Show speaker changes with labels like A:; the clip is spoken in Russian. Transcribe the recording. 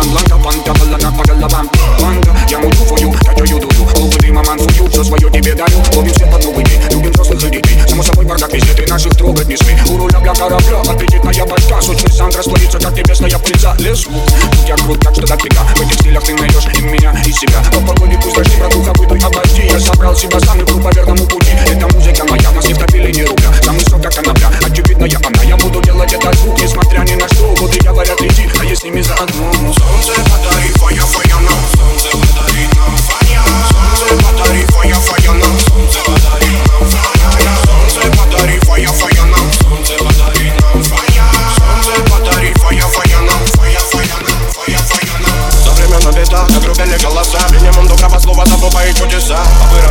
A: done long up on double like a погола вам Ланга, я мучу фою, хотя я дую Улыбный маман фую, все свое тебе даю Ловим свет под новый день, любим взрослых и детей. Само собой бардак везде, ты наших трогать не смей. У руля бля корабля, аппетитная башка. Сочный сам растворится, как небесная птица Лесу, тут я крут, так что дофига В этих стилях ты найдешь и меня, и себя. По погоде пусть дожди, братуха, выйду обойди. Я собрал себя
B: голоса. Минимум доброго слова, забуба и чудеса. По-пырому